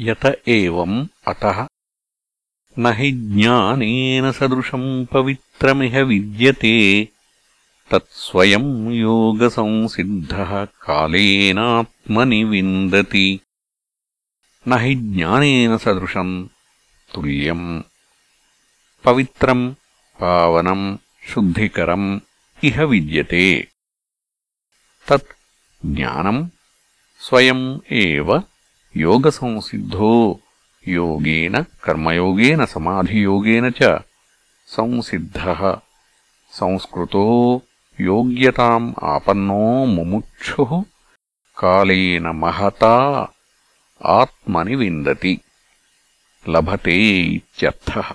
यत एवम् अतः। न हि ज्ञानेन सदृशम् पवित्रमिह विद्यते। तत्स्वयम् योगसंसिद्धः कालेनात्मनि विन्दति। न हि ज्ञानेन सदृशम् तुल्यम्। पवित्रम् पावनम् शुद्धिकरम् इह विद्यते। तत् ज्ञानम् स्वयम् एव योगसंसिद्धो योगेन कर्मयोगेन समाधियोगेन च संसिद्धः संस्कृतो योग्यताम् आपन्नो मुमुक्षुः कालेन महता आत्मनि विन्दति लभते इत्यर्थः